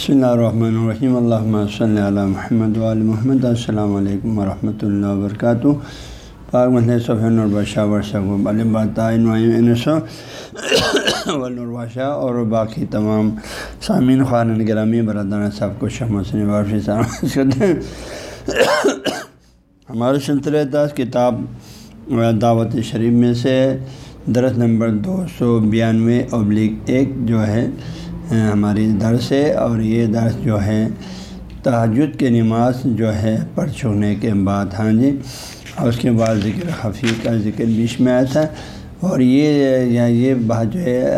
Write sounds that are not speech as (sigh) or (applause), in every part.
بسم اللہ الرحمن الرحیم اللہ صلی علی محمد علیہ محمد السلام علیکم ورحمۃ اللہ وبرکاتہ پاک مطلب صفین البشہ ورثہ علم سو اور باقی تمام سامعین خان گرامی برادران صاحب کو شمسن وارفی کرتے ہیں ہمارے سلسلے دس کتاب دعوت شریف میں سے درس نمبر دو سو بیانوے ابلیغ ایک جو ہے ہماری درس ہے اور یہ درس جو ہے تحجد کے نماز جو ہے پڑھ چھوڑنے کے بعد ہاں جی؟ اور اس کے بعد ذکر حفیظ کا ذکر بیچ میں آیا تھا۔ اور یہ، یا یہ بات جو ہے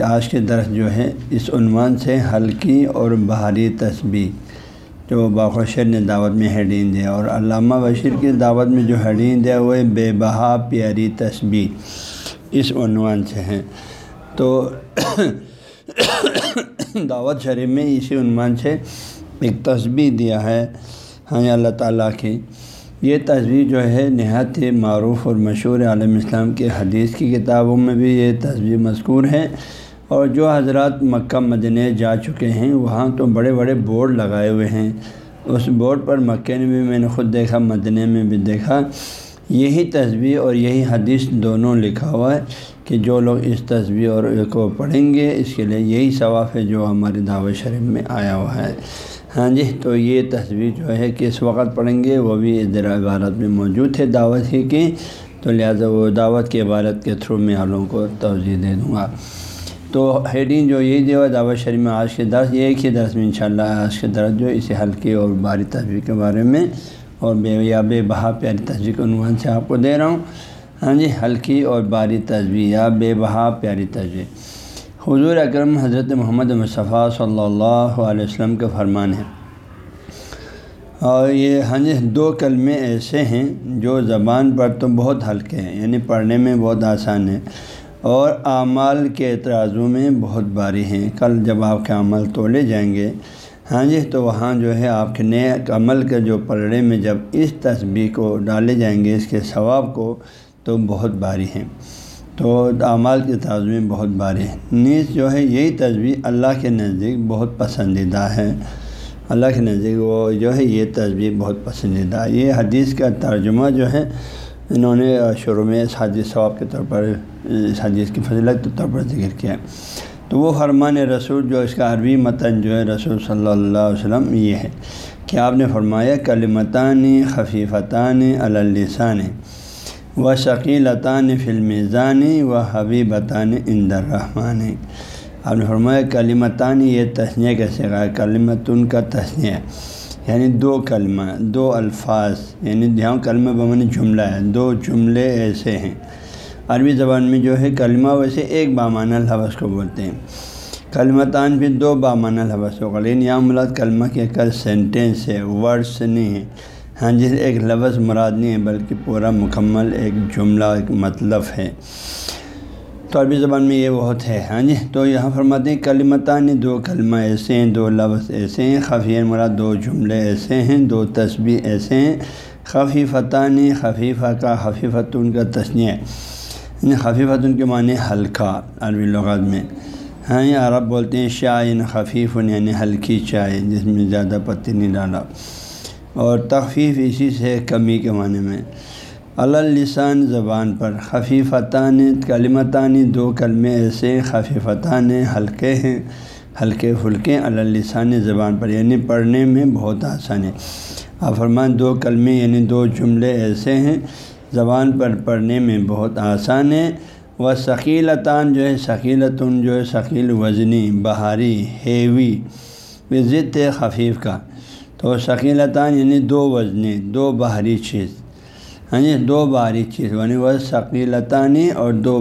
آج کے درس جو ہے، اس عنوان سے ہلکی اور بہاری تسبیح۔ جو باخوشر نے دعوت میں ہیڈین دیا اور علامہ بشیر کی دعوت میں جو ہیڈین دیا، وہ بے بہا پیاری تسبیح۔ اس عنوان سے ہیں۔ تو (coughs) دعوت شریف میں اسی عنوان سے ایک تصویر دیا ہے ہاں اللہ تعالیٰ کی۔ یہ تصویر جو ہے نہایت معروف اور مشہور عالم اسلام کے حدیث کی کتابوں میں بھی یہ تصویر مذکور ہے۔ اور جو حضرات مکہ مدنہ جا چکے ہیں، وہاں تو بڑے بڑے بورڈ لگائے ہوئے ہیں۔ اس بورڈ پر مکے میں بھی میں نے خود دیکھا مدنہ میں بھی دیکھا۔ یہی تصویر اور یہی حدیث دونوں لکھا ہوا ہے کہ جو لوگ اس تصویر اور کو پڑھیں گے، اس کے لیے یہی ثواف ہے جو ہماری دعوت شریف میں آیا ہوا ہے۔ ہاں جی تو یہ تصویر جو ہے کہ اس وقت پڑھیں گے؟ وہ بھی ادھر عبارت میں موجود ہے دعوت ہی کی تو لہٰذا وہ دعوت کی عبارت کے تھرو میں لوگوں کو توجہ دے دوں گا۔ تو ہیڈنگ جو یہی دیا دعوت شریف میں، آج کے درس، یہ ایک ہی درس میں انشاءاللہ آج کے درس جو اسی ہلکی اور باری تصویر کے بارے میں اور بے یا بے بہا پیاری تصویر کے عنوان سے آپ کو دے رہا ہوں۔ ہاں جی ہلکی اور باری تصویر یا بے بہا پیاری تصویر حضور اکرم حضرت محمد مصطفیٰ صلی اللہ علیہ وسلم کا فرمان ہے اور یہ ہاں جی دو کلمے ایسے ہیں جو زبان پر تو بہت ہلکے ہیں یعنی پڑھنے میں بہت آسان ہے اور اعمال کے اعتراضوں میں بہت باری ہیں۔ کل جب آپ کے عمل تولے جائیں گے ہاں جی تو وہاں جو ہے آپ کے نئے عمل کے جو پلڑے میں جب اس تصویر کو ڈالے جائیں گے، اس کے ثواب کو، تو بہت باری ہیں۔ تو اعمال کے تعزمیں بہت باری ہیں۔ نیز جو ہے، یہی تصویر اللہ کے نزدیک بہت پسندیدہ ہے۔ اللہ کے نزدیک وہ جو ہے، یہ تصویر بہت پسندیدہ۔ یہ حدیث کا ترجمہ جو ہے، انہوں نے شروع میں اس حدیث ثواب کے طور پر، اس حدیث کی فضلت کے طور پر ذکر کیا۔ تو وہ فرمان رسول جو اس کا عربی متن جو ہے رسول صلی اللہ علیہ وسلم یہ ہے کہ آپ نے فرمایا کلمتانی خفیفتان اللسان و شکیلطان فلمانی و حبیبتان اندر رحمان آپ نے فرمایا کلیمتان یہ تسنیہ کیسے کہا کلیمتن کا تسنیہ یعنی دو کلمہ، دو الفاظ یعنی جہاں کلمہ بمن جملہ ہے، دو جملے ایسے ہیں۔ عربی زبان میں جو ہے کلمہ ویسے ایک بامان الحوث کو بولتے ہیں۔ کلمتان بھی دو بامان الحوث کو لیکن یہاں مراد کلمہ کے کل سینٹینس ہے ورڈس نہیں ہے۔ ہاں جی ایک لفظ مراد نہیں ہے، بلکہ پورا مکمل ایک جملہ، ایک مطلب ہے۔ تو عربی زبان میں یہ بہت ہے۔ ہاں جی تو یہاں فرماتے ہیں کلمتان دو کلمہ ایسے ہیں، دو لفظ ایسے ہیں۔ خفی مراد دو جملے ایسے ہیں، دو تصویر ایسے ہیں۔ خفیفتان خفیفہ کا خفیفت ان کا تسنیہ۔ خفیفت ان کے معنی ہلکا، عربی لغات میں۔ ہاں یہ عرب بولتے ہیں شائن، خفیف یعنی ہلکی چائے، جس میں زیادہ پتی نہیں ڈالا۔ اور تخفیف اسی سے کمی کے معنی میں۔ اللسان زبان پر خفیفتان، کلمتان، دو کلمے ایسے خفیفتان ہلکے ہیں، ہلکے پھلکے اللسان زبان پر۔ یعنی پڑھنے میں بہت آسان ہے فرمان دو کلمے یعنی دو جملے ایسے ہیں زبان پر پڑھنے میں بہت آسان ہے۔ وہ ثقیلتان جو ہے، ثقیلتن جو ہے، ثقیل وزنی، بہاری، ہیوی، ضد خفیف کا۔ تو ثقیلتان یعنی دو وزنی، دو باہری چیز۔ ہاں جی دو باری چیز یعنی وہ یعنی ثقیلتانی اور دو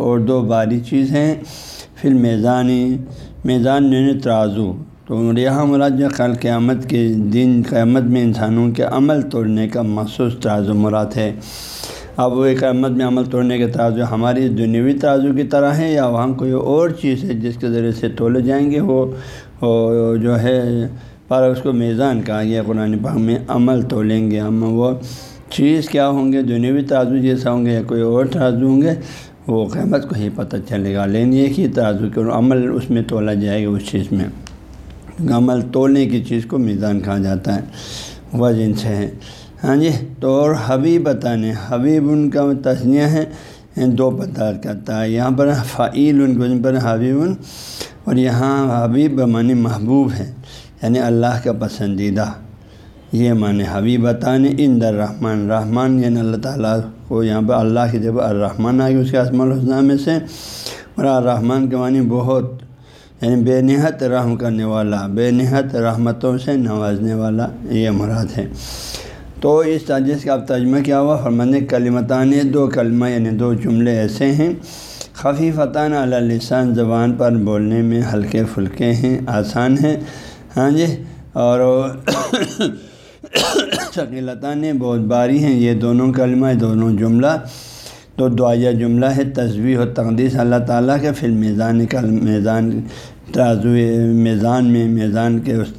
اور دو باری چیز ہیں۔ پھر میزانی میزان یعنی ترازو۔ تو یہاں مراد جو کل قیامت کے دن، قیامت میں انسانوں کے عمل توڑنے کا مخصوص ترازو مراد ہے۔ اب وہ قیامت میں عمل توڑنے کے ترازو ہماری دنیوی ترازو کی طرح ہے یا وہاں کوئی اور چیز ہے جس کے ذریعے سے تولے جائیں گے؟ وہ جو ہے، پر اس کو میزان کہا گیا قرآن پاک میں عمل تولیں گے۔ ہم وہ چیز کیا ہوں گے؟ دنیوی ترازو جیسا ہوں گے یا کوئی اور ترازو ہوں گے؟ وہ قیمت کو ہی پتہ چلے گا۔ لیکن یہ کہ ترازو کے عمل اس میں تولا جائے گا، اس چیز میں۔ عمل تولنے کی چیز کو میزان کہا جاتا ہے۔ وزن سے ہے ہاں جی تو اور حبیب بتانے حبیب ان کا تجزیہ ہے دو پدار کرتا ہے۔ یہاں پر فعیل ان کو پر حبیب اور یہاں حبیب معنی محبوب ہے یعنی اللہ کا پسندیدہ۔ یہ معنی حبیب بتانے ان در رحمان رحمان یعنی اللہ تعالیٰ کو یہاں پر اللہ کی جب الرحمٰن آئے اس کے اسم الحسنہ میں سے۔ اور الرحمٰن کے معنی بہت یعنی بے نہت رحم کرنے والا، بے نہت رحمتوں سے نوازنے والا یہ مراد ہے۔ تو اس تاجس کا اب ترجمہ کیا ہوا؟ فرمانے، کلمتان دو کلمہ یعنی دو جملے ایسے ہیں۔ خفیفتان علی لسان، زبان پر بولنے میں ہلکے پھلکے ہیں، آسان ہیں۔ ہاں جی اور (coughs) شکیلتان بہت باری ہیں۔ یہ دونوں کلمہ دونوں جملہ۔ تو دعائیہ جملہ ہے تصویر و تقدیس۔ اللہ تعالیٰ کے پھر میزان کل میزان، ترازو میزان میں، میزان کے اس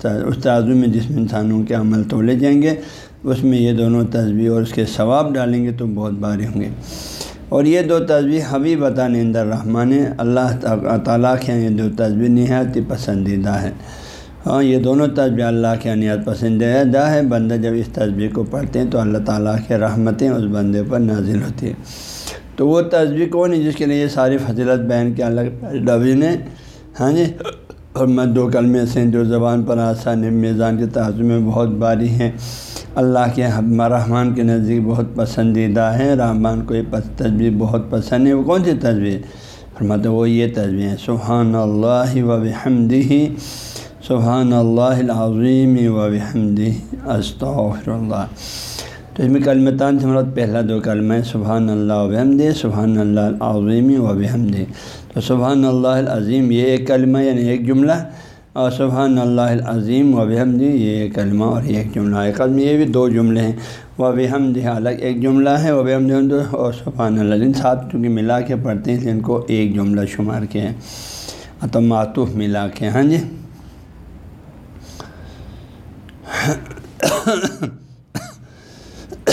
ترازو میں جس میں انسانوں کے عمل تولے جائیں گے، اس میں یہ دونوں تصویر اور اس کے ثواب ڈالیں گے تو بہت باری ہوں گے۔ اور یہ دو تصویر حبیب عطا اندر رحمان اللہ تعالیٰ کے یہ دو تصویر نہایت ہی پسندیدہ ہے ہاں یہ دونوں تصویر اللہ کے نہایت پسندیدہ ہے بندہ جب اس تصویر کو پڑھتے ہیں تو اللہ تعالیٰ کے رحمتیں اس بندے پر نازل ہوتی ہیں۔ تو وہ تصویر کون ہے جس کے لیے یہ ساری فضلت بیان کے الگ ڈبی نے۔ ہاں جی؟ اور میں دو کلمے سے جو زبان پر آسان میزان کے تعزم میں بہت باری ہیں۔ اللہ کے رحمان کے نزدیک بہت پسندیدہ ہے رحمان کو یہ تصویر بہت پسند ہے۔ وہ کون سی تصویر؟ فرماتے وہ یہ تصویر ہے سبحان اللہ و بحمدہ۔ سبحان اللہ العظیم و بحمدہ۔ استغفر اللہ۔ تو اس میں کلمتان سے مراد پہلا دو کلمہ ہے سبحان اللہ و بحمد سبحان اللہ العظیم و بحمد تو سبحان اللہ العظیم یہ ایک کلمہ یعنی ایک جملہ، اور سبحان اللہ العظیم و بحمد یہ ایک کلمہ اور یہ ایک جملہ ایک قدم یہ بھی دو جملے ہیں، و بحمد الگ ایک جملہ ہے، و بحمد اور سبحان اللہ ان ساتھ چونکہ ملا کے پڑھتے ہیں ان کو ایک جملہ شمار کے ہیں تو معطوف ملا کے ہاں جی؟ (coughs)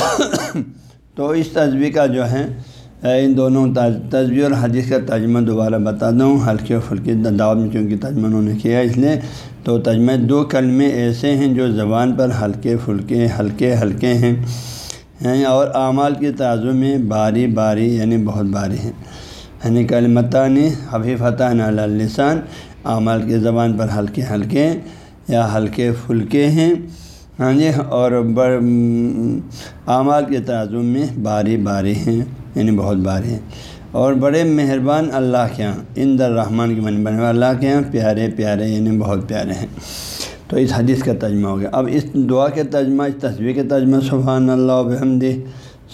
(coughs) تو اس تصویر کا جو ہے ان دونوں تصویر اور حدیث کا ترجمہ دوبارہ بتا دوں۔ ہلکے پھلکے دعوت میں چونکہ ترجمہ انہوں نے کیا اس لیے تو ترجمہ دو کلمے ایسے ہیں جو زبان پر ہلکے پھلکے، ہلکے ہلکے ہیں۔ اور اعمال کے تعزم میں باری باری یعنی بہت باری ہیں۔ یعنی کلمتان حفیفتہ لسان اعمال کے زبان پر ہلکے ہلکے یا ہلکے پھلکے ہیں۔ ہاں جی اور بڑ اعمال کے تعظم میں باری باری ہیں یعنی بہت باری ہیں۔ اور بڑے مہربان اللہ کے یہاں ان در رحمان کے من بنے اللہ کے یہاں پیارے پیارے یعنی بہت پیارے ہیں۔ تو اس حدیث کا ترجمہ ہو گیا۔ اب اس دعا کے ترجمہ، اس تصویر کے ترجمہ، سبحان اللہ وحمد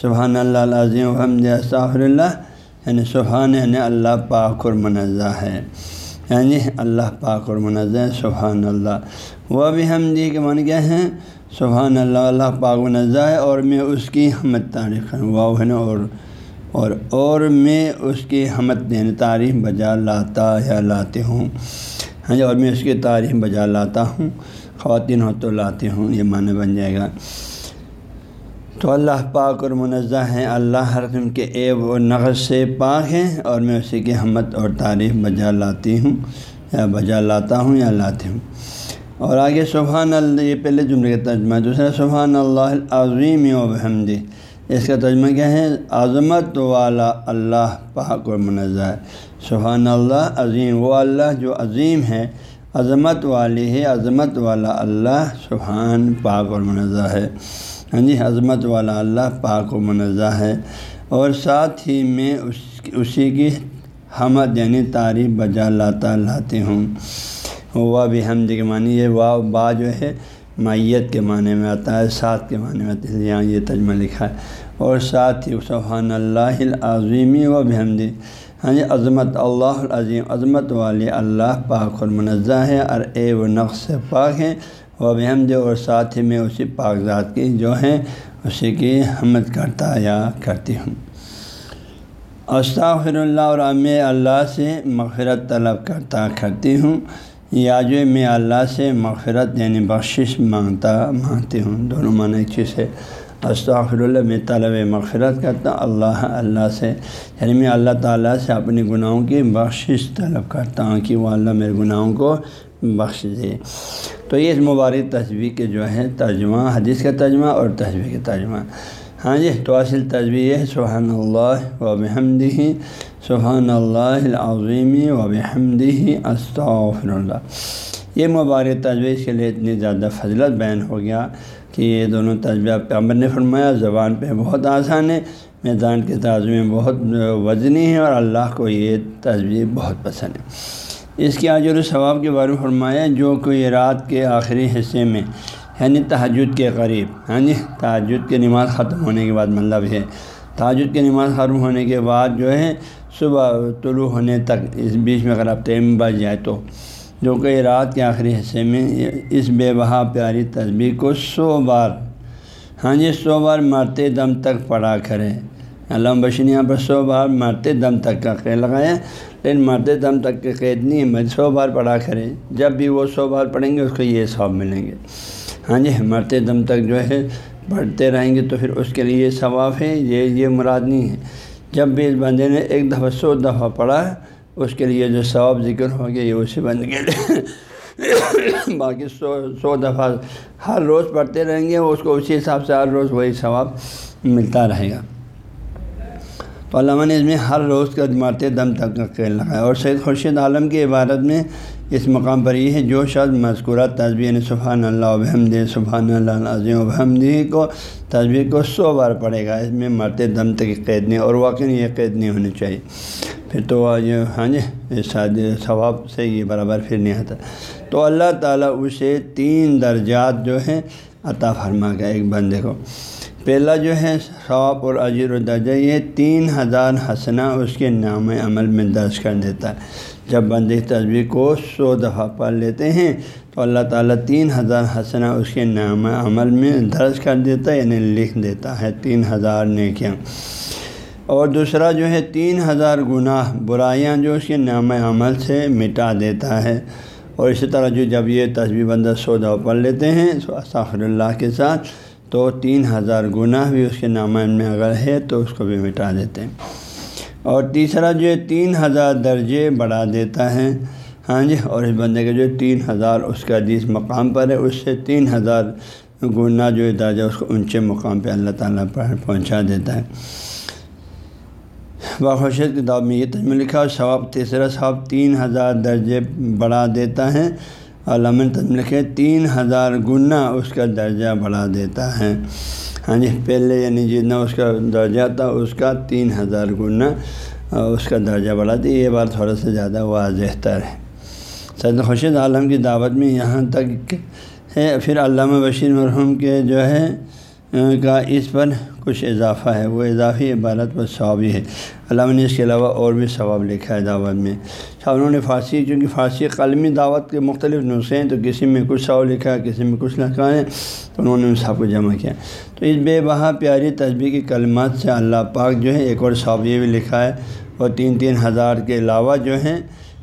سبحان اللہ العظیم وحمد صاحر اللہ یعنی سبحان یعنی اللہ پاک اور منزہ ہے۔ یعنی اللہ پاک اور منزہ سبحان اللہ۔ وہ بھی ہم جی کے من کیا ہیں؟ سبحان اللہ اللہ پاک و نظہ ہے اور میں اس کی حمد تعریف کروں واؤ ہے نا، اور اور اور میں اس کی حمد یعنی تعریف بجا لاتا یا لاتے ہوں۔ ہاں جی اور میں اس کی تعریف بجا لاتا ہوں۔ خواتین ہو تو لاتے ہوں، یہ معنی بن جائے گا۔ تو اللہ پاک اور منزہ ہیں، اللہ ہر قسم کے عیب و نقص سے پاک ہیں اور میں اسی کی حمد اور تعریف بجا لاتی ہوں، یا بجا لاتا ہوں یا لاتی ہوں۔ اور آگے سبحان اللہ، یہ پہلے جملے کا ترجمہ دوسرا، سبحان اللہ عظیم و بحمدی۔ اس کا ترجمہ کیا ہے؟ عظمت والا اللہ، پاک و منظہ ہے سبحان اللہ عظیم، وہ اللہ جو عظیم ہے، عظمت والی ہے، عظمت والا اللہ، سبحان، پاک اور منظہ ہے۔ ہاں جی عظمت والا اللہ، پاک و منظہ ہے۔ اور ساتھ ہی میں اس، اسی کی حمد یعنی تعریف، بجا، لاتا، لاتے ہوں۔ وا بھی حمد جی کے معنی، یہ وا، با جو ہے، میت کے معنی میں آتا ہے ساتھ کے معنی میں آتا ہے، یہاں یہ تجمہ لکھا ہے۔ اور ساتھ ہی سبحان اللہ العظیمی و بحمدی جی، ہاں جی عظمت اللہ العظیم، عظمت والے اللہ پاک اور منزہ ہے اور اے و نقص پاک ہیں۔ وہ بحمد جی، اور ساتھ ہی میں اسی پاک ذات کی جو ہیں اسی کی حمد کرتا یا کرتی ہوں۔ استغفر اللہ اور میں اللہ سے مغفرت طلب کرتا کرتی ہوں۔ یا جو میں اللہ سے مغفرت یعنی بخشش مانگتا مانگتے ہوں۔ دونوں معنی ایک چیز ہے استغفر اللہ میں طلب مغفرت کرتا ہوں۔ اللہ اللہ سے۔ یعنی میں اللہ تعالیٰ سے اپنی گناہوں کی بخشش طلب کرتا ہوں کہ وہ اللہ میرے گناہوں کو بخش دے۔ تو یہ اس مبارک تصویر کے جو ہے ترجمہ، حدیث کا ترجمہ اور تصویر کا ترجمہ۔ ہاں جی تو اصل تصویر ہے سبحان اللہ و بحمدہ سبحان اللہ العظیم و بحمدہ استغفر اللہ یہ مبارک تجویز کے لیے اتنی زیادہ فضلت بیان ہو گیا کہ یہ دونوں تجزیہ پیغمبر نے فرمایا، زبان پہ بہت آسان ہے، میدان کے تعزمے میں بہت وزنی ہے اور اللہ کو یہ تصویر بہت پسند ہے۔ اس کے عجر و ثواب کے بارے میں فرمایا، جو کوئی رات کے آخری حصے میں یعنی تحجد کے قریب یعنی ہاں جی تحجد کی نماز ختم ہونے کے بعد مطلب ہے تحجد کی نماز ختم ہونے کے بعد جو ہے صبح طلوع ہونے تک اس بیچ میں اگر آپ تیم بچ جائے تو، جو کہ رات کے آخری حصے میں اس بے بہا پیاری تصویر کو سو بار ہاں جی سو بار مرتے دم تک پڑھا کرے۔ علام بشین یہاں پر سو بار مرتے دم تک کا قید لگایا، لیکن مرتے دم تک کے قید نہیں ہے سو بار پڑھا کرے۔ جب بھی وہ سو بار پڑھیں گے، اس کو یہ ثواب ملیں گے۔ ہاں جی مرتے دم تک جو ہے پڑھتے رہیں گے تو پھر اس کے لیے یہ ثواب ہے، یہ یہ مراد نہیں ہے۔ جب بھی اس بندے نے ایک دفعہ، سو دفعہ پڑھا، اس کے لیے جو ثواب ذکر ہو گیا، یہ اسی بندے کے لیے۔ (coughs) باقی سو سو دفعہ ہر روز پڑھتے رہیں گے، اس کو اسی حساب سے ہر روز وہی ثواب ملتا رہے گا۔ تو علامہ نے اس میں ہر روز کا مارتے دم تک کا کھیل لگایا اور سید خورشید عالم کی عبارت میں اس مقام پر یہ ہے، جو شخص مذکورہ تصویر یعنی سبحان اللہ وحمد سبحان اللہ عظیم وحمدی کو تصویر کو سو بار پڑھے گا۔ اس میں مرتے دم تک قید نہیں، اور واقعی یہ قید نہیں ہونی چاہیے۔ پھر تو یہ ہاں جی شادی ثواب سے یہ برابر پھر نہیں آتا۔ تو اللہ تعالیٰ اسے تین درجات جو ہیں عطا فرما گیا ایک بندے کو۔ پہلا جو ہے ثواب اور عجیر و درجہ یہ تین ہزار حسنہ اس کے نام عمل میں درج کر دیتا ہے۔ جب بندے تصویر کو سو دفعہ پڑھ لیتے ہیں، تو اللہ تعالیٰ تین ہزار حسنہ اس کے نام عمل میں درج کر دیتا ہے یعنی لکھ دیتا ہے تین ہزار نیکیاں۔ اور دوسرا جو ہے، تین ہزار گناہ، برائیاں جو اس کے نام عمل سے مٹا دیتا ہے۔ اور اسی طرح جو جب یہ تصویر بندہ سودا پڑھ لیتے ہیں ساخر اللہ کے ساتھ تو تین ہزار گناہ بھی اس کے نام میں اگر ہے تو اس کو بھی مٹا دیتے ہیں۔ اور تیسرا جو ہے، تین ہزار درجے بڑھا دیتا ہے۔ ہاں جی اور اس بندے کے جو تین ہزار اس کا حدیث مقام پر ہے، اس سے تین ہزار گناہ جو درجہ اس کو اونچے مقام پہ اللہ تعالیٰ پر پہنچا دیتا ہے۔ باخوشیت کتاب میں یہ تجمہ لکھا ثواب تیسرا، ثواب تین ہزار درجے بڑھا دیتا ہے۔ علامہ تجم لکھے تین ہزار گنا اس کا درجہ بڑھا دیتا ہے۔ ہاں جی پہلے یعنی جتنا اس کا درجہ تھا، اس کا تین ہزار گنا اس کا درجہ بڑھا دیا۔ یہ بات تھوڑا سا زیادہ واضح تر ہے۔ سید خورشید عالم کی دعوت میں یہاں تک ہے۔ پھر علامہ بشیر مرحوم کے جو ہے کا اس پر کچھ اضافہ ہے۔ وہ اضافی عبارت پر ثوابی ہے۔ علامہ نے اس کے علاوہ اور بھی ثواب لکھا ہے دعوت میں۔ اچھا، انہوں نے فارسی، چونکہ فارسی قلمی دعوت کے مختلف نسخے ہیں، تو کسی میں کچھ ثواب لکھا ہے، کسی میں کچھ لکھا ہے، تو انہوں نے ان سب کو جمع کیا۔ تو اس بے بہا پیاری تصویر کی کلمات سے اللہ پاک جو ہے، ایک اور ثواب یہ بھی لکھا ہے۔ اور تین تین ہزار کے علاوہ جو ہیں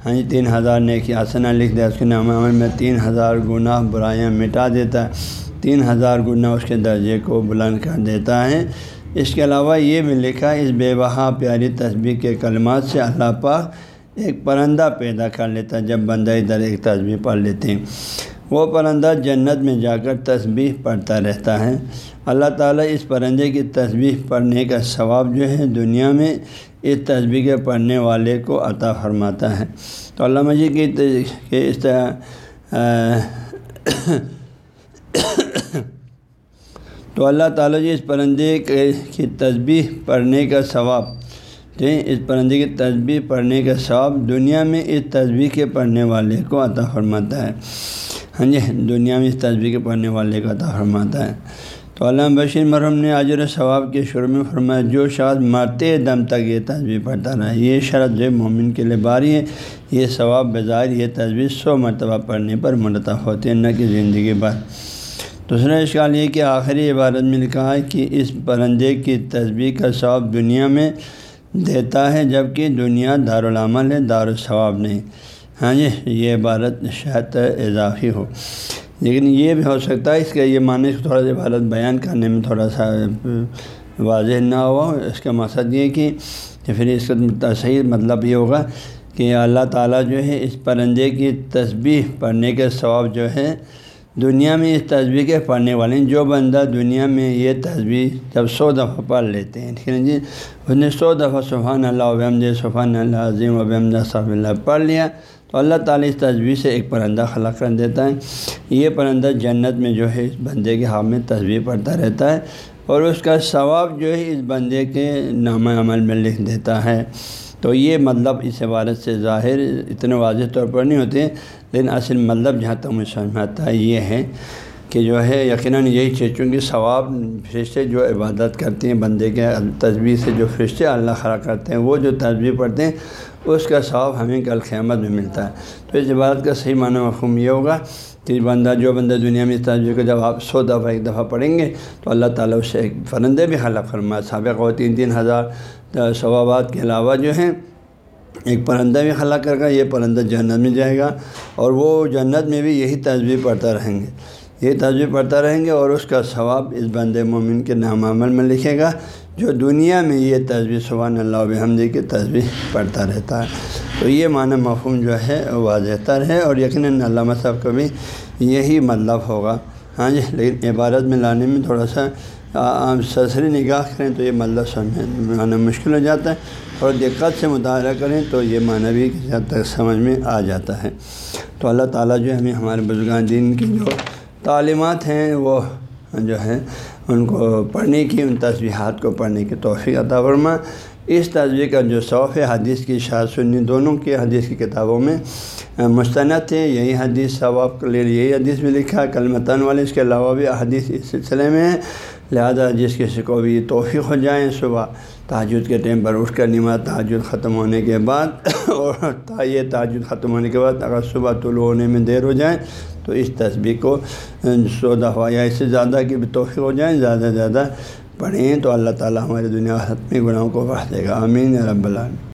ہاں جی تین ہزار نے کی آسنا لکھ دیا۔ اس کے نام عمل میں تین ہزار گناہ برائیاں مٹا دیتا ہے۔ تین ہزار گنا اس کے درجے کو بلند کر دیتا ہے۔ اس کے علاوہ یہ بھی لکھا، اس بے بہا پیاری تصویر کے کلمات سے اللہ پاک ایک پرندہ پیدا کر لیتا ہے جب بندہ ادھر ایک تصویر پڑھ لیتے ہیں۔ وہ پرندہ جنت میں جا کر تصویر پڑھتا رہتا ہے۔ اللہ تعالیٰ اس پرندے کی تصویر پڑھنے کا ثواب جو ہے دنیا میں اس تصویر کے پڑھنے والے کو عطا فرماتا ہے۔ تو علامہ جی کی اس طرح تو اللہ تعالیٰ جی اس پرندے کی تصبیح پڑھنے کا ثواب اس پرندے کی تصبیح پڑھنے کا ثواب دنیا میں اس تصویر کے پڑھنے والے کو عطا فرماتا ہے۔ ہاں جی دنیا میں اس تصویر کے پڑھنے والے کو عطا فرماتا ہے۔ تو علامہ بشیر مرحم نے عجر ثواب کے شروع میں فرمایا، جو شاید مرتے دم تک یہ تصویر پڑھتا رہا یہ شرط جو مومن کے لیے باری ہے، یہ ثواب بظاہر یہ تصویر سو مرتبہ پڑھنے پر مرتب ہوتے ہیں، نہ کہ زندگی بھر۔ دوسرا اشکال یہ کہ آخری عبارت میں لکھا ہے کہ اس پرندے کی تصویر کا ثواب دنیا میں دیتا ہے جبکہ دنیا دارالعمل ہے دار ثواب نہیں۔ ہاں جی یہ عبارت شاید اضافی ہو۔ لیکن یہ بھی ہو سکتا ہے اس کا یہ معنی تھوڑا سا عبادت بیان کرنے میں تھوڑا سا واضح نہ ہوا۔ اس کا مقصد یہ کہ پھر اس کا صحیح مطلب یہ ہوگا کہ اللہ تعالیٰ جو ہے اس پرندے کی تسبیح پڑھنے کے ثواب جو ہے دنیا میں اس تصویر کے پڑھنے والے ہیں۔ جو بندہ دنیا میں یہ تصویر جب سو دفعہ پڑھ لیتے ہیں، ٹھیک ہے جی؟ اس نے سو دفعہ سبحان اللہ وحمد سبحان اللہ عظیم وبحمد صاحب اللہ پڑھ لیا۔ تو اللہ تعالیٰ اس تصویر سے ایک پرندہ خلا کر دیتا ہے۔ یہ پرندہ جنت میں جو ہے، اس بندے کے ہاتھ میں تصویر پڑھتا رہتا ہے۔ اور اس کا ثواب جو ہے، اس بندے کے نام عمل میں لکھ دیتا ہے۔ تو یہ مطلب اس عبارت سے ظاہر اتنے واضح طور پر نہیں ہوتے، لیکن اصل مطلب جہاں تک مجھے سمجھ میں آتا ہے یہ ہے کہ جو ہے یقیناً یہی چیز، چونکہ ثواب فرشتے جو عبادت کرتے ہیں، بندے کے تصویر سے جو فرشتے اللہ خرا کرتے ہیں، وہ جو تصویر پڑھتے ہیں، اس کا ثواب ہمیں کل قیامت میں ملتا ہے۔ تو اس عبادت کا صحیح معنی مفہوم یہ ہوگا کہ بندہ جو بندہ دنیا میں اس تصویر کو جب آپ سو دفعہ ایک دفعہ پڑھیں گے تو اللہ تعالیٰ اس سے ایک فرندے بھی خلا فرمایا سابق و تین تین ہزار ثوابات کے علاوہ جو ہیں، ایک پرندہ بھی خلا کر گا، یہ پرندہ جنت میں جائے گا اور وہ جنت میں بھی یہی تصویر پڑھتا رہیں گے۔ یہ تصویر پڑھتا رہیں گے اور اس کا ثواب اس بند مومن کے نام عمل میں لکھے گا، جو دنیا میں یہ تصویر سبحان اللہ، بحمدی کی تصویر پڑھتا رہتا ہے۔ تو یہ معنی مفہوم جو ہے واضح تر ہے اور یقیناً علامہ صاحب کا بھی یہی مطلب ہوگا۔ ہاں جی لیکن عبارت میں لانے میں تھوڑا سا عام سسری نگاہ کریں تو یہ مطلب سمجھنا مشکل ہو جاتا ہے اور دقت سے مطالعہ کریں تو یہ معنی بھی حد تک سمجھ میں آ جاتا ہے۔ تو اللہ تعالیٰ جو ہے، ہمیں ہمارے بزرگان دین کی جو تعلیمات ہیں، وہ جو ہے ان کو پڑھنے کی، ان تصویحات کو پڑھنے کی توفیق عطا فرما۔ اس تصویر کا جو صوف ہے، حدیث کی شاہ سنی، دونوں کی حدیث کی کتابوں میں مستند ہے یہی حدیث ثواب کے لیے، یہی حدیث بھی لکھا ہے۔ کل متن والے اس کے علاوہ بھی حدیث اس سلسلے میں ہے لہٰذا جس کسی کو بھی توفیق ہو جائیں صبح تاجد کے ٹائم پر اٹھ کر نماز تاجد ختم ہونے کے بعد (coughs) اور یہ تاجد ختم ہونے کے بعد اگر صبح طلوع ہونے میں دیر ہو جائیں تو اس تصویر کو سو دفعہ یا اس سے زیادہ کی بھی توفیق ہو جائیں زیادہ سے زیادہ پڑھیں تو اللہ تعالیٰ ہماری دنیا حتمی گناہوں کو بڑھ دے گا۔ امین رب العالمین۔